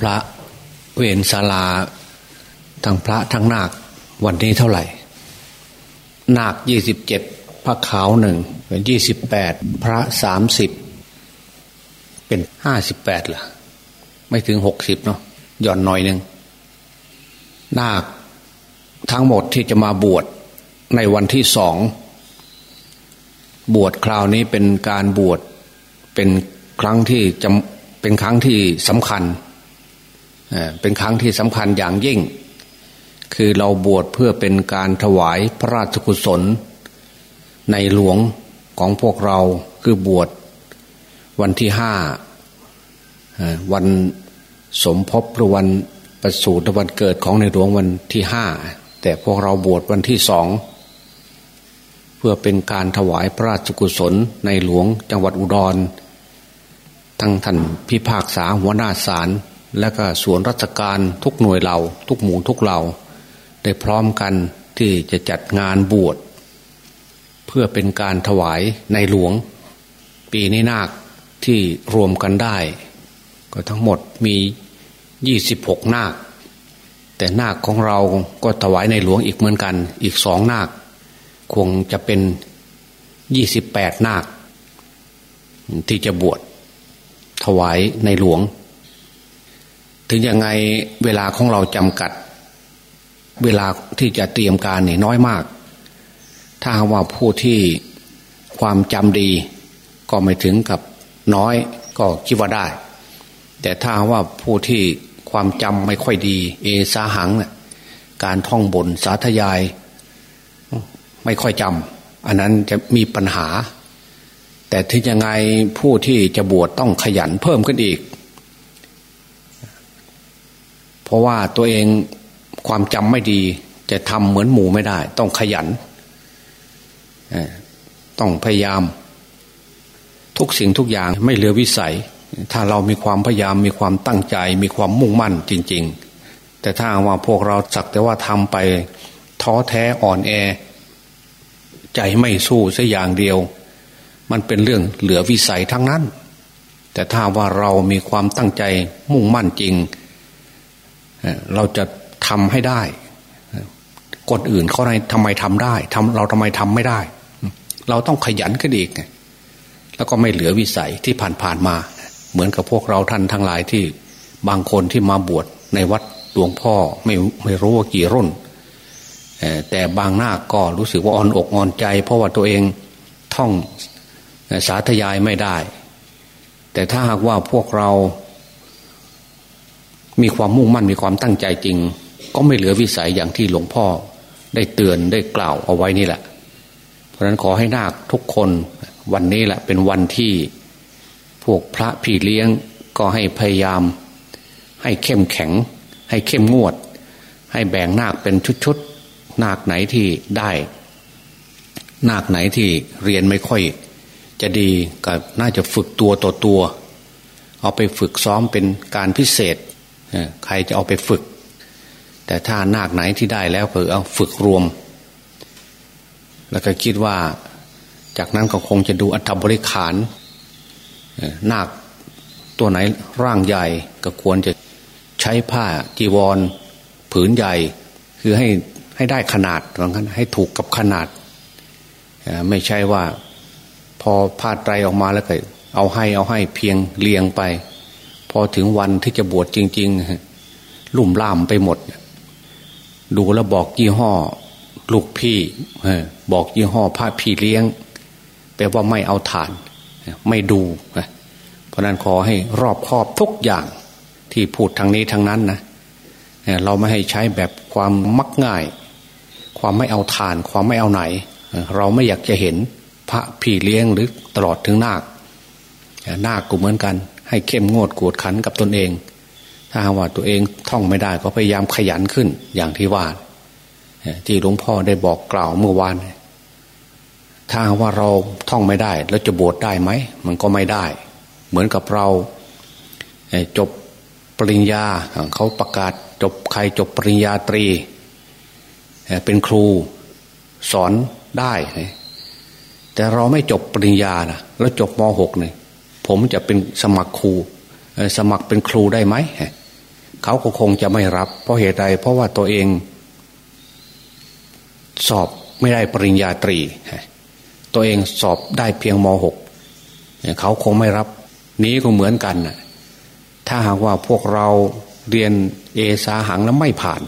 พระเวนศาลาทั้งพระทั้งนาควันนี้เท่าไหร่ นาคยี่สิบเจ็ดพระขาวหนึ่งเป็นยี่สิบแปดพระสามสิบเป็นห้าสิบแปดล่ะ ไม่ถึงหกสิบเนาะย่อนหน่อยหนึ่งนาคทั้งหมดที่จะมาบวชในวันที่สอง บวชคราวนี้เป็นการบวชเป็นครั้งที่จำเป็นครั้งที่สำคัญ เป็นครั้งที่สำคัญอย่างยิ่ง คือเราบวชเพื่อเป็นการถวายพระราชกุศล ในหลวงของพวกเราคือบวชวันที่ห้าวันสมภพหรือวันประสูติวันเกิดของในหลวงวันที่ห้าแต่พวกเราบวชวันที่สองเพื่อเป็นการถวายพระราชกุศลในหลวงจังหวัดอุดร ทั้งท่านพิพากษาหัวหน้าศาล และก็ส่วนราชการทุกหน่วยเราทุกหมู่ทุกเราได้พร้อมกันที่จะจัดงานบวช เพื่อเป็นการถวายในหลวง ปีนี้นาคที่รวมกันได้ ก็ทั้งหมดมียี่สิบหกนาค แต่นาคของเราก็ถวายในหลวงอีกเหมือนกัน อีกสองนาค คงจะเป็นยี่สิบแปดนาค ที่จะบวชถวายในหลวง ถึงยังไงเวลาของเราจำกัด เวลาที่จะเตรียมการนี่น้อยมาก ถ้าว่าผู้ที่ความจำดี ก็ไม่ถึงกับน้อยก็คิดว่าได้ แต่ถ้าว่าผู้ที่ความจำไม่ค่อยดี เอสาหังนะการท่องบนสาธยาย ไม่ค่อยจำอันนั้นจะมีปัญหา แต่ถึงยังไงผู้ที่จะบวชต้องขยันเพิ่มขึ้นอีก เพราะว่าตัวเองความจำไม่ดี จะทำเหมือนหมูไม่ได้ ต้องขยันต้องพยายาม ทุกสิ่งทุกอย่างไม่เหลือวิสัย ถ้าเรามีความพยายามมีความตั้งใจ มีความมุ่งมั่นจริง ๆ แต่ถ้าว่าพวกเราสักแต่ว่าทำไปท้อแท้อ่อนแอ ใจไม่สู้สัอย่างเดียว มันเป็นเรื่องเหลือวิสัยทั้งนั้น แต่ถ้าว่าเรามีความตั้งใจมุ่งมั่นจริง เราจะทำให้ได้คนอื่นเขาทำไมทำได้ทำเราทำไมทำไม่ได้ เราต้องขยันขึ้นอีก แล้วก็ไม่เหลือวิสัยที่ผ่านๆมา เหมือนกับพวกเราท่านทั้งหลายที่บางคนที่มาบวชในวัดหลวงพ่อไม่ไม่รู้ว่ากี่รุ่น แต่บางหน้าก็รู้สึกว่าอ่อนอกอ่อนใจ เพราะว่าตัวเองท่องสาธยายไม่ได้ แต่ถ้าหากว่าพวกเรา มีความมุ่งมั่นมีความตั้งใจจริง ก็ไม่เหลือวิสัยอย่างที่หลวงพ่อได้เตือนได้กล่าวเอาไว้นี่แหละ เพราะฉะนั้นขอให้นาคทุกคนวันนี้แหละเป็นวันที่พวกพระพี่เลี้ยงก็ให้พยายาม ให้เข้มแข็ง ให้เข้มงวด ให้แบ่งนาคเป็นชุดๆนาคไหนที่ได้ นาคไหนที่เรียนไม่ค่อย จะดีก็น่าจะฝึกตัวต่อตัว เอาไปฝึกซ้อมเป็นการพิเศษ ใครจะเอาไปฝึก แต่ถ้านาคไหนที่ได้แล้วเผื่อเอาฝึกรวม แล้วก็คิดว่า จากนั้นก็คงจะดูอัฐบริขารนาคตัวไหนร่างใหญ่ก็ควรจะใช้ผ้าจีวร ผืนใหญ่ คือให้ให้ได้ขนาดเหมือนกันให้ถูกกับขนาด ไม่ใช่ว่า พอผ้าไตรออกมาแล้วก็เอาให้เอาให้เพียงเลียงไป พอถึงวันที่จะบวชจริง ๆ ลุ่มล่ามไปหมด ดูแล้วบอกยี่ห้อ ลูกพี่บอกยี่ห้อพระพี่เลี้ยง แปลว่าไม่เอาฐาน ไม่ดู เพราะนั้นขอให้รอบครอบทุกอย่างที่พูดทางนี้ทางนั้นนะเราไม่ให้ใช้แบบความมักง่าย ความไม่เอาฐาน ความไม่เอาไหน เราไม่อยากจะเห็นพระพี่เลี้ยงหรือตลอดถึงนาคนาคก็เหมือนกัน ให้เข้มงวดกวดขันกับตนเอง ถ้าว่าตัวเองท่องไม่ได้ก็พยายามขยันขึ้นอย่างที่ว่าที่หลวงพ่อได้บอกกล่าวเมื่อวานถ้าว่าเราท่องไม่ได้ แล้วจะบวชได้ไหมมันก็ไม่ได้ เหมือนกับเราจบปริญญาเขาประกาศจบใครจบปริญญาตรี เป็นครูสอนได้ แต่เราไม่จบปริญญานะแล้วจบม .6 เนี่ย ผมจะเป็นสมัครครูสมัครเป็นครูได้ไหมเขาก็คงจะไม่รับ เพราะเหตุใดเพราะว่าตัวเอง สอบไม่ได้ปริญญาตรี ตัวเองสอบได้เพียงมหกเขาคงไม่รับ นี้ก็เหมือนกันถ้าหากว่าพวกเราเรียนเอสาหังแล้วไม่ผ่าน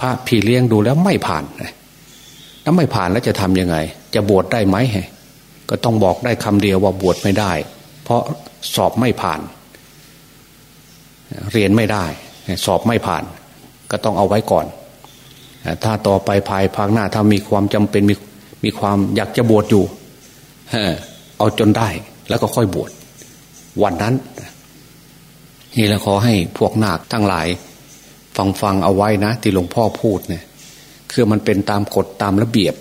พระพี่เลี้ยงดูแล้วไม่ผ่านแล้วไม่ผ่านแล้วจะทำยังไง จะบวชได้ไหมก็ต้องบอกได้คำเดียวว่าบวชไม่ได้ เพราะสอบไม่ผ่าน เรียนไม่ได้ สอบไม่ผ่าน ก็ต้องเอาไว้ก่อน ถ้าต่อไปภายภาคหน้าถ้ามีความจำเป็นมีมีความอยากจะบวชอยู่เอาจนได้ แล้วก็ค่อยบวชวันนั้นนี่แล้วขอให้พวกนาคทั้งหลาย ฟังฟังเอาไว้นะ ที่หลวงพ่อพูดเนี่ย คือมันเป็นตามกฎตามระเบียบ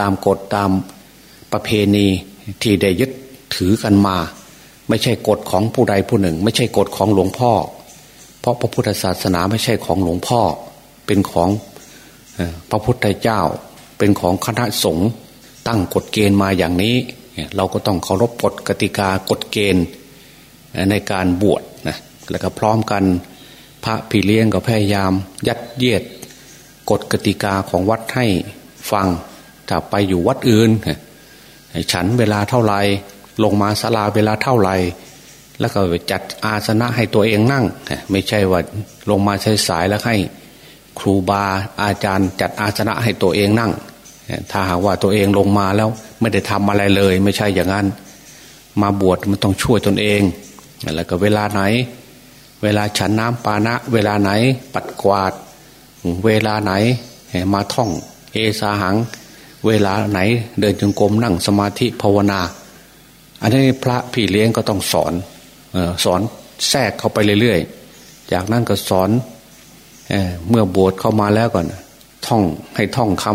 ตามกฎตามประเพณีที่ได้ยึด ถือกันมา ไม่ใช่กฎของผู้ใดผู้หนึ่ง ไม่ใช่กฎของหลวงพ่อ เพราะพระพุทธศาสนาไม่ใช่ของหลวงพ่อ เป็นของพระพุทธเจ้า เป็นของคณะสงฆ์ตั้งกฎเกณฑ์มาอย่างนี้ เราก็ต้องเคารพกฎกติกากฎเกณฑ์ในการบวชนะแล้วก็พร้อมกันพระพี่เลี้ยงก็พยายาม ยัดเยียดกฎกติกาของวัดให้ฟังถ้าไปอยู่วัดอื่น ฉันเวลาเท่าไร ลงมาศาลาเวลาเท่าไรแล้วก็จัดอาสนะให้ตัวเองนั่ง ไม่ใช่ว่าลงมาใช้สายแล้วให้ครูบาอาจารย์ จัดอาสนะให้ตัวเองนั่ง ถ้าหากว่าตัวเองลงมาแล้วไม่ได้ทำอะไรเลย ไม่ใช่อย่างนั้น มาบวชมันต้องช่วยตนเอง แล้วก็เวลาไหน เวลาฉันน้ำปานะ เวลาไหนปัดกวาด เวลาไหนมาท่อง เอสาหัง เวลาไหนเดินจงกรมนั่งสมาธิภาวนา อันนี้พระพี่เลี้ยงก็ต้องสอนสอนแทรกเข้าไปเรื่อยๆ จากนั้นก็สอนเเมื่อบวชเข้ามาแล้วก่อนท่องให้ท่องค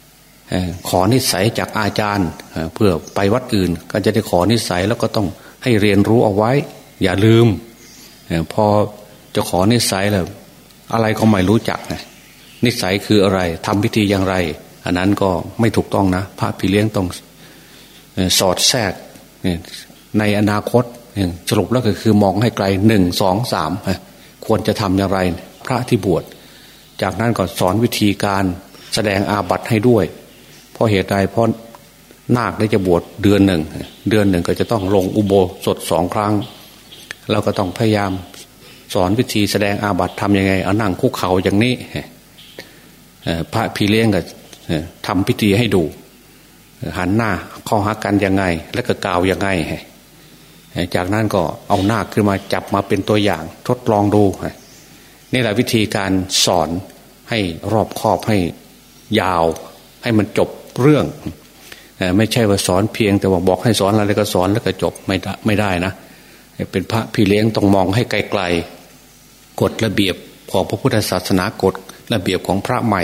ำขอนิสัยจากอาจารย์เพื่อไปวัดอื่น ก็จะได้ขอนิสัยแล้วก็ต้องให้เรียนรู้เอาไว้ อย่าลืมพอจะขอนิสัยแล้วอะไรก็ไม่รู้จักนิสัยคืออะไรทำพิธีอย่างไร อันนั้นก็ไม่ถูกต้องนะ พระพี่เลี้ยงต้อง สอดแทรกในอนาคตสรุปแล้วก็คือมองให้ไกลหนึ่งสองสามควรจะทำอย่างไรพระที่บวชจากนั้นก็สอนวิธีการแสดงอาบัติให้ด้วย เพราะเหตุใดเพราะนาคได้จะบวชเดือนหนึ่ง เดือนหนึ่งก็จะต้องลงอุโบสถสองครั้ง เราก็ต้องพยายามสอนวิธีแสดงอาบัติทำยังไงเอานั่งคุกเข่าอย่างนี้พระพี่เลี้ยงก็ทำพิธีให้ดู หันหน้าข้อหักกันยังไง แล้วก็กล่าวยังไง จากนั้นก็เอาหน้าขึ้นมาจับมาเป็นตัวอย่างทดลองดูนี่แหละวิธีการสอนให้รอบคอบให้ยาว ให้มันจบเรื่อง ไม่ใช่ว่าสอนเพียงแต่ว่าบอกให้สอนอะไรก็สอนแล้วก็จบไม่ได้ไม่ได้นะ เป็นพระพี่เลี้ยงต้องมองให้ไกลๆกฎระเบียบของพระพุทธศาสนากฎระเบียบของพระใหม่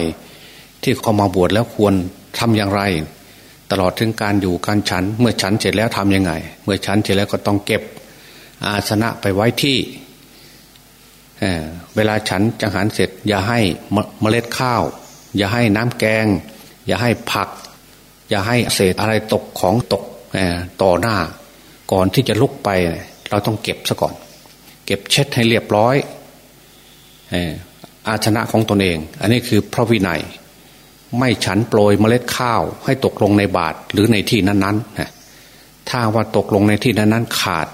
ที่เขามาบวชแล้วควรทำอย่างไร ตลอดถึงการอยู่การฉัน เมื่อฉันเสร็จแล้วทํำยังไง เมื่อฉันเสร็จแล้วก็ต้องเก็บอาสนะไปไว้ที่เเวลาฉันจังหันเสร็จ อย่าให้เมล็ดข้าว อย่าให้น้ำแกง อย่าให้ผัก อย่าให้เศษอะไรตกของตกต่อหน้า ก่อนที่จะลุกไป เราต้องเก็บซะก่อน เก็บเช็ดให้เรียบร้อยอาชนะของตนเอง อันนี้คือพระวินัย ไม่ฉันโปรยเมล็ดข้าวให้ตกลงในบาตรหรือในที่นั้นๆถ้าว่าตกลงในที่นั้นๆขาด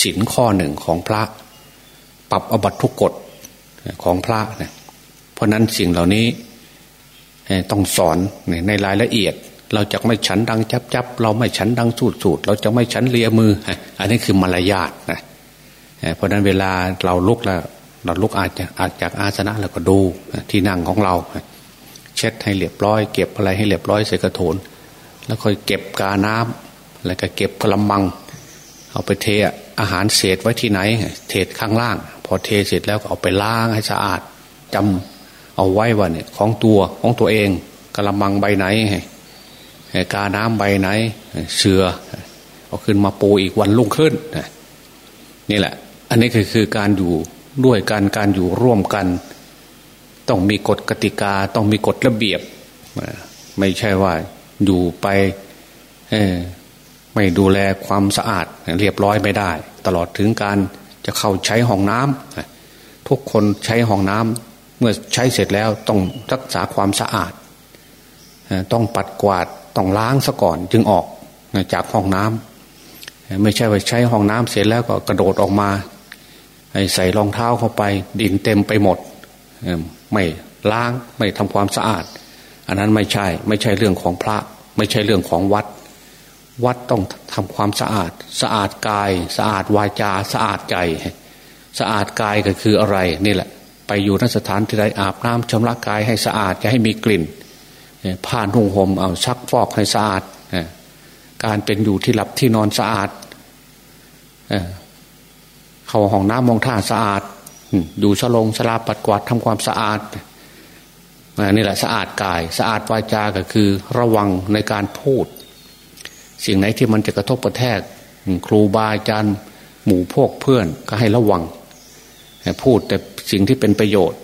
ศีลข้อหนึ่งของพระ ปรับอบัตทุกกฎของพระเนี่ยเพราะนั้นสิ่งเหล่านี้ต้องสอนในรายละเอียด เราจะไม่ฉันดังจับจับเราไม่ฉันดังสูดสูดเราจะไม่ฉันเลียมือ อันนี้คือมารยาทนะเพราะนั้นเวลาเราลุกแล้วเราลุกอาจจะอาจจากอาสนะแล้วก็ดูที่นั่งของเรา เช็ดให้เรียบร้อย เก็บอะไรให้เรียบร้อยใส่กระโถน แล้วค่อยเก็บกาน้ำแล้วก็เก็บกระมัง เอาไปเทอาหารเศษไว้ที่ไหน เทข้างล่าง พอเทเสร็จแล้วก็เอาไปล้างให้สะอาดจำเอาไว้ว่าเนี่ยของตัวของตัวเองกระมังใบไหนกาน้ำใบไหน เสือเอาขึ้นมาปูอีกวันลุ่งขึ้นนี่แหละ อันนี้คือคือการอยู่ด้วยการการอยู่ร่วมกัน ต้องมีกฎกติกา ต้องมีกฎระเบียบ ไม่ใช่ว่าอยู่ไปไม่ดูแลความสะอาดเรียบร้อยไม่ได้ ตลอดถึงการจะเข้าใช้ห้องน้ำทุกคนใช้ห้องน้ำเมื่อใช้เสร็จแล้วต้องรักษาความสะอาด ต้องปัดกวาดต้องล้างซะก่อนจึงออกจากห้องน้ำไม่ใช่ว่าใช้ห้องน้ำเสร็จแล้วก็กระโดดออกมาใส่รองเท้าเข้าไปดินเต็มไปหมด ไม่ล้างไม่ทำความสะอาด อันนั้นไม่ใช่ไม่ใช่เรื่องของพระ ไม่ใช่เรื่องของวัด วัดต้องทำความสะอาด สะอาดกาย สะอาดวาจา สะอาดใจ สะอาดกายก็คืออะไรนี่แหละ ไปอยู่นสถานที่ใดอาบน้ำชำระกายให้สะอาดจะให้มีกลิ่นผ้านุ่งห่มเอาชักฟอกให้สะอาดการเป็นอยู่ที่หลับที่นอนสะอาดเข้าห้องน้ำมองท่าสะอาด อยู่ฉลงสลาปัดกวาดทำความสะอาดนี่แหละสะอาดกาย สะอาดวาจาก็คือระวังในการพูด สิ่งไหนที่มันจะกระทบกระแทก ครูบาอาจารย์หมู่พวกเพื่อนก็ให้ระวัง พูดแต่สิ่งที่เป็นประโยชน์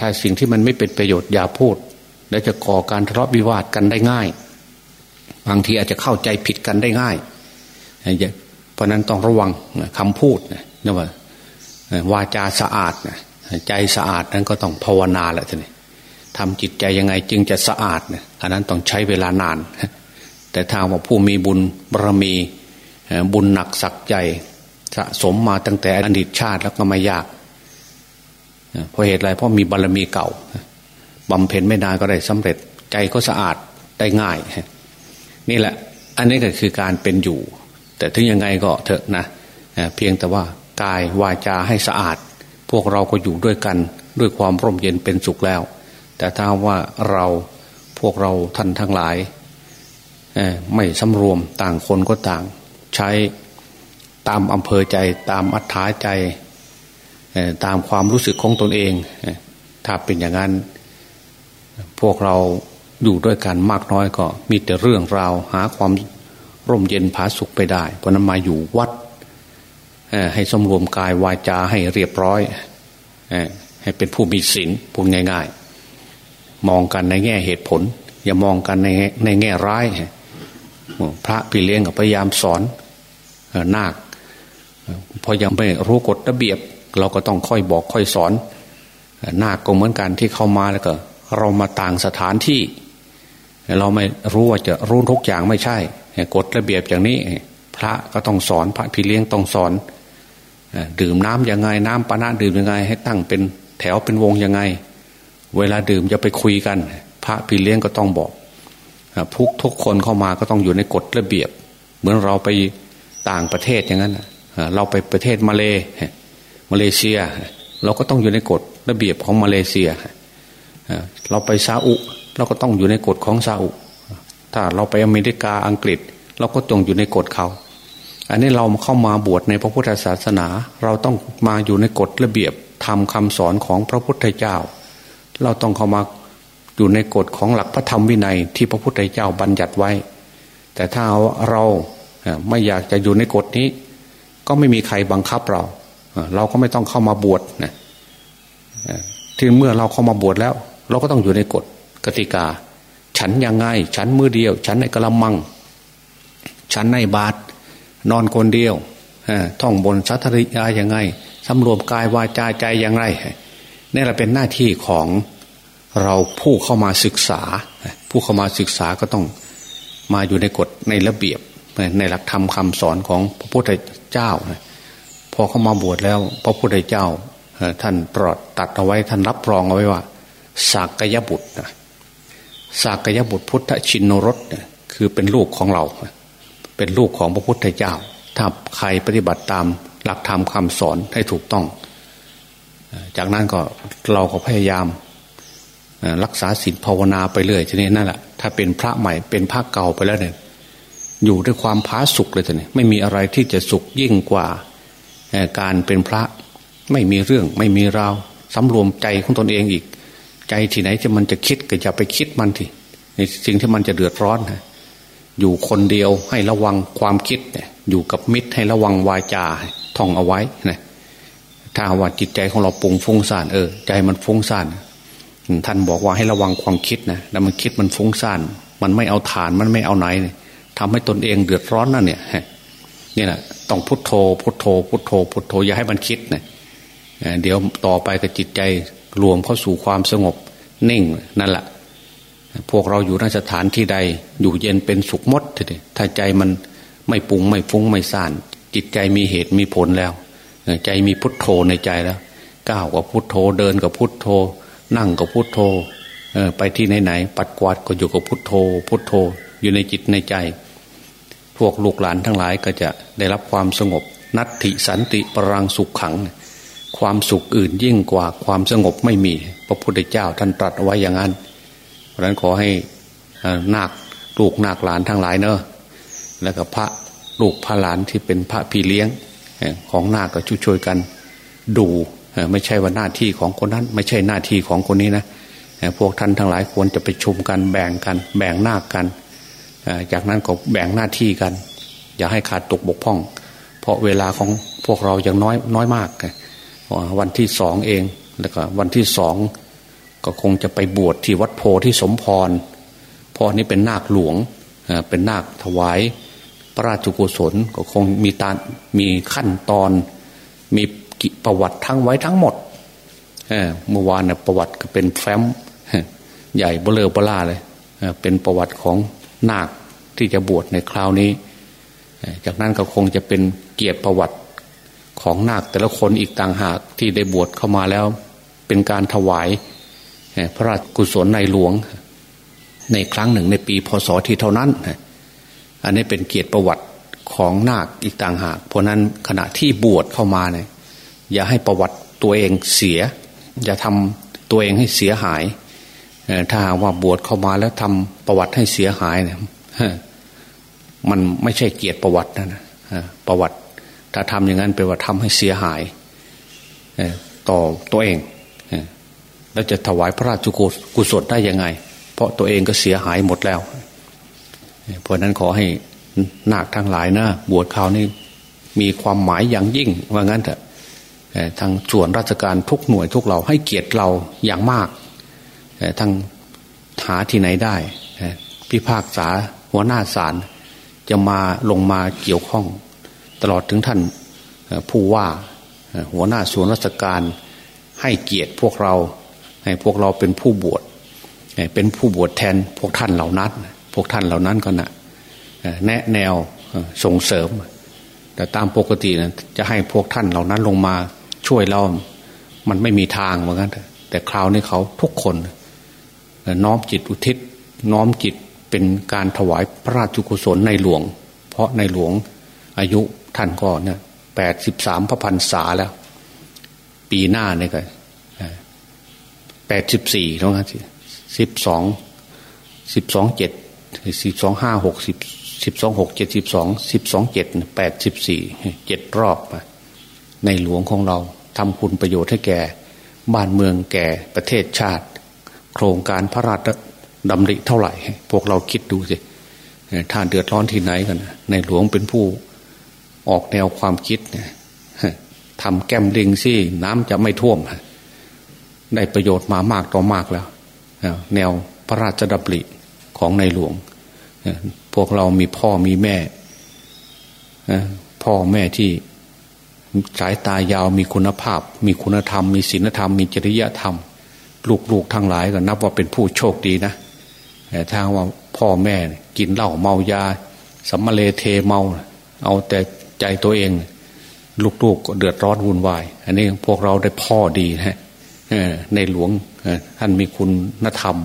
ถ้าสิ่งที่มันไม่เป็นประโยชน์อย่าพูด แล้วจะก่อการทะเลาะวิวาทกันได้ง่าย บางทีอาจจะเข้าใจผิดกันได้ง่ายเพราะนั้นต้องระวังคำพูดนะว่า วาจาสะอาดนะใจสะอาดนั้นก็ต้องภาวนาแหละท่านทำจิตใจยังไงจึงจะสะอาดเนี่ยอันนั้นต้องใช้เวลานาน แต่ถ้าว่าผู้มีบุญบารมีบุญหนักสักใจสะสมมาตั้งแต่อดีตชาติแล้วก็ไม่ยากเพราะเหตุอะไรเพราะมีบารมีเก่าบำเพ็ญไม่นานก็ได้สำเร็จใจก็สะอาดได้ง่าย นี่แหละ อันนี้ก็คือการเป็นอยู่ แต่ถึงยังไงก็เถอะนะเพียงแต่ว่า กายวาจาให้สะอาด พวกเราก็อยู่ด้วยกันด้วยความร่มเย็นเป็นสุขแล้ว แต่ถ้าว่าเราพวกเราท่านทั้งหลายไม่สำรวมต่างคนก็ต่าง ใช้ตามอำเภอใจตามอัธยาใจตามความรู้สึกของตนเอง ถ้าเป็นอย่างนั้น พวกเราอยู่ด้วยกันมากน้อยก็ มีแต่เรื่องราวหาความร่มเย็นผาสุขไปได้ เพราะนั้นมาอยู่วัด ให้สมรวมกายวาจาให้เรียบร้อยให้เป็นผู้มีศีลพูดง่าย ๆ มองกันในแง่เหตุผล อย่ามองกันในในแง่ร้าย พระพี่เลี้ยงกับพยายามสอนนาคพอยังไม่รู้กฎระเบียบ เราก็ต้องค่อยบอกค่อยสอนนาคก็เหมือนกันที่เข้ามาแล้วก็ เรามาต่างสถานที่ เราไม่รู้ว่าจะรู้ทุกอย่างไม่ใช่กฎระเบียบอย่างนี้ พระก็ต้องสอนพระพี่เลี้ยงต้องสอน ดื่มน้ำยังไงน้ำปานะดื่มยังไง ให้ตั้งเป็นแถวเป็นวงยังไง เวลาดื่มจะไปคุยกัน พระพี่เลี้ยงก็ต้องบอกทุกทุกคนเข้ามาก็ต้องอยู่ในกฎระเบียบ เหมือนเราไปต่างประเทศอย่างนั้นเราไปประเทศมาเลมาเลเซีย เราก็ต้องอยู่ในกฎระเบียบของมาเลเซียเราไปซาอุ เราก็ต้องอยู่ในกฎของซาอุ ถ้าเราไปอเมริกาอังกฤษ เราก็ต้องอยู่ในกฎเขา อันนี้เราเข้ามาบวชในพระพุทธศาสนา เราต้องมาอยู่ในกฎระเบียบทำคำสอนของพระพุทธเจ้า เราต้องเข้ามาอยู่ในกฎของหลักพระธรรมวินัยที่พระพุทธเจ้าบัญญัติไว้ แต่ถ้าเราไม่อยากจะอยู่ในกฎนี้ ก็ไม่มีใครบังคับเรา เราก็ไม่ต้องเข้ามาบวชนะที่เมื่อเราเข้ามาบวชแล้ว เราก็ต้องอยู่ในกฎกติกา ฉันยังไง ฉันมือเดียว ฉันในกระมัง ฉันในบาท นอนคนเดียวท่องบนสัทริยาอย่างไงสำรวมกายวาจาใจอย่างไรนี่แหละเป็นหน้าที่ของเราผู้เข้ามาศึกษา ผู้เข้ามาศึกษาก็ต้องมาอยู่ในกฎในระเบียบในหลักธรรมคาสอนของพระพุทธเจ้าพอเข้ามาบวชแล้ว พระพุทธเจ้าท่านตรอดตัดเอาไว้ท่านรับรองเอาไว้ว่าสากยบุตรสากยบุตรพุทธชินนรสคือเป็นลูกของเรา เป็นลูกของพระพุทธเจ้า ถ้าใครปฏิบัติตามหลักธรรมคาสอนให้ถูกต้อง จากนั้นก็เราก็พยายามรักษาศีลภาวนาไปเรื่อยทีนี้นั่นแหละถ้าเป็นพระใหม่เป็นพระเก่าไปแล้วเนี่ยอยู่ด้วยความผาสุกเลยทีนี้ไม่มีอะไรที่จะสุขยิ่งกว่าการเป็นพระไม่มีเรื่องไม่มีราวสำรวมใจของตนเองอีก ใจที่ไหนที่มันจะคิดก็อย่าไปคิดมันทีในสิ่งที่มันจะเดือดร้อนนะ อยู่คนเดียวให้ระวังความคิดเนี่ยอยู่กับมิตรให้ระวังวาจาท่องเอาไว้นะถ้าว่าจิตใจของเราปุงฟุ้งซ่านเออใจมันฟุ้งซ่านท่านบอกว่าให้ระวังความคิดนะแล้วมันคิดมันฟุ้งซ่านมันไม่เอาฐานมันไม่เอาไหนทำให้ตนเองเดือดร้อนนั่นเนี่ยนี่แหละต้องพุทโธ พุทโธ พุทโธ พุทโธอย่าให้มันคิดนะเดี๋ยวต่อไปก็จิตใจรวมเข้าสู่ความสงบนิ่งนั่นแหละ พวกเราอยู่นสถานที่ใด อยู่เย็นเป็นสุขมดทีถ้าใจมันไม่ปุงไม่ฟุ้งไม่ซ่าน จิตใจมีเหตุมีผลแล้ว ใจมีพุทโธในใจแล้วก้าวกับพุทโธเดินกับพุทโธ นั่งกับพุทโธไปที่ไหนๆปัดกวาดก็อยู่กับพุทโธ พุทโธอยู่ในจิตในใจ พวกลูกหลานทั้งหลายก็จะได้รับความสงบ นัตติสันติปรังสุขขัง ความสุขอื่นยิ่งกว่าความสงบไม่มี พระพุทธเจ้าท่านตรัสไว้อย่างนั้น เพราะนั้นขอให้นาคลูกนาคหลานทั้งหลายเนอะแล้วก็พระลูกพระหลานที่เป็นพระพี่เลี้ยงของนาคก็ช่วยๆกันดูไม่ใช่ว่าหน้าที่ของคนนั้น ไม่ใช่หน้าที่ของคนนี้นะพวกท่านทั้งหลายควรจะไปชุมกันแบ่งกัน แบ่งหน้ากันจากนั้นก็แบ่งหน้าที่กัน อย่าให้ขาดตกบกพร่อง เพราะเวลาของพวกเรายังน้อยน้อยมากวันที่สองเองแล้วก็วันที่สอง ก็คงจะไปบวชที่วัดโพที่สมพรพอนี้เป็นนาคหลวงเป็นนาคถวาย พระราชกุศลก็คงมีตามีขั้นตอน มีประวัติทั้งไว้ทั้งหมดเมื่อวานเนี่ยประวัติก็เป็นแฟ้มใหญ่เบลอเบล่าเลยเป็นประวัติของนาคที่จะบวชในคราวนี้ จากนั้นก็คงจะเป็นเกียรติประวัติของนาคแต่ละคนอีกต่างหากที่ได้บวชเข้ามาแล้ว เป็นการถวาย พระราชกุศลในหลวง ในครั้งหนึ่งในปีพศที่เท่านั้น อันนี้เป็นเกียรติประวัติของนาคอีกต่างหาก เพราะนั้นขณะที่บวชเข้ามาเนี่ยอย่าให้ประวัติตัวเองเสีย อย่าทำตัวเองให้เสียหาย ถ้าว่าบวชเข้ามาแล้วทำประวัติให้เสียหายเนี่ยมันไม่ใช่เกียรติประวัตินะนะประวัติ ถ้าทำอย่างนั้นเป็นว่าทำให้เสียหายต่อตัวเอง แล้วจะถวายพระราชกุศลได้ยังไง เพราะตัวเองก็เสียหายหมดแล้ว เพราะนั้นขอให้นาคทั้งหลายนะบวชเขาวนี่มีความหมายอย่างยิ่งว่างั้นเถอะทางส่วนราชการทุกหน่วยทุกเราให้เกียรติเราอย่างมากทั้งหาที่ไหนได้พิพากษาหัวหน้าศาลจะมาลงมาเกี่ยวข้อง ตลอดถึงท่านผู้ว่าหัวหน้าส่วนราชการให้เกียรติพวกเรา ให้พวกเราเป็นผู้บวชเป็นผู้บวชแทนพวกท่านเหล่านั้นพวกท่านเหล่านั้นก็นะแนะแนวส่งเสริม แต่ตามปกตินะจะให้พวกท่านเหล่านั้นลงมาช่วยเรา มันไม่มีทางเหมือนกันแต่คราวนี้เขาทุกคนน้อมจิตอุทิศ น้อมจิตเป็นการถวายพระราชกุศลในหลวง เพราะในหลวงอายุท่านก็เนี่ยแปดสิบสามพระพันษาแล้ว ปีหน้าเนี่ยก็ ปดสิบสี่แล้วนะสิบสองสิบสองเจ็ดสิบสองห้าหกสิบสิบสองหกเจ็ดสิบสองสิบสองเจ็ดแปดสิบสี่เจ็ดรอบในหลวงของเราทำคุณประโยชน์ให้แก่ บ้านเมืองแก่ประเทศชาติ โครงการพระราชดำริเท่าไหร่ พวกเราคิดดูสิถ้าเดือดร้อนที่ไหนกัน ในหลวงเป็นผู้ออกแนวความคิดทำแก้มลิงสิน้ำจะไม่ท่วม ได้ประโยชน์มามากต่อมากแล้ว แนวพระราชดำริของในหลวง พวกเรามีพ่อมีแม่ พ่อแม่ที่สายตายาวมีคุณภาพ มีคุณธรรม มีศีลธรรม มีจริยธรรม ลูกๆทั้งหลายก็นับว่าเป็นผู้โชคดีนะแต่ถ้าว่าพ่อแม่กินเหล้าเมายาสัมมาเลเทเมา เอาแต่ใจตัวเอง ลูกๆก็เดือดร้อนวุ่นวาย อันนี้พวกเราได้พ่อดีนะ ในหลวงท่านมีคุณธรรม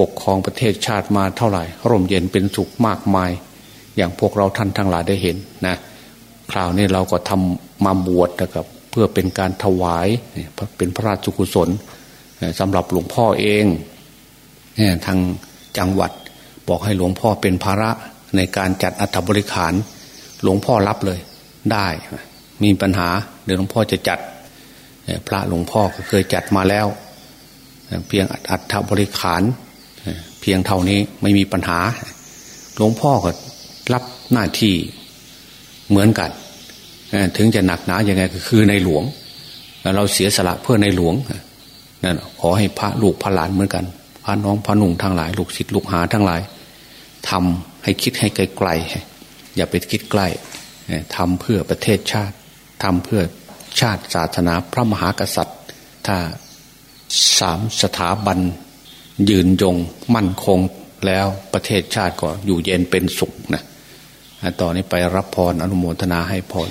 ปกครองประเทศชาติมาเท่าไหร่ ร่มเย็นเป็นสุขมากมาย อย่างพวกเราท่านทั้งหลายได้เห็นนะคราวนี้เราก็ทำมาบวชนะครับ เพื่อเป็นการถวายเป็นพระราชกุศลสำหรับหลวงพ่อเองทางจังหวัดบอกให้หลวงพ่อเป็นภาระในการจัดอัฐบริขาร หลวงพ่อรับเลยได้ มีปัญหาเดี๋ยวหลวงพ่อจะจัด พระหลวงพ่อก็เคยจัดมาแล้ว เพียงอัฐบริขารเพียงเท่านี้ไม่มีปัญหา หลวงพ่อก็รับหน้าที่เหมือนกัน ถึงจะหนักหนาอย่างไงก็คือในหลวง เราเสียสละเพื่อในหลวงนั่นขอให้พระลูกพระหลานเหมือนกัน พระน้องพระหนุ่งทั้งหลาย ลูกศิษย์ลูกหาทั้งหลายทำให้คิดให้ไกลๆอย่าไปคิดใกล้ทำเพื่อประเทศชาติทำเพื่อ ชาติศาสนาพระมหากษัตริย์ ถ้าสามสถาบัน ยืนยงมั่นคงแล้วประเทศชาติก็อยู่เย็นเป็นสุขนะต่อนนี้ไปรับพรอนุโมทนาให้พร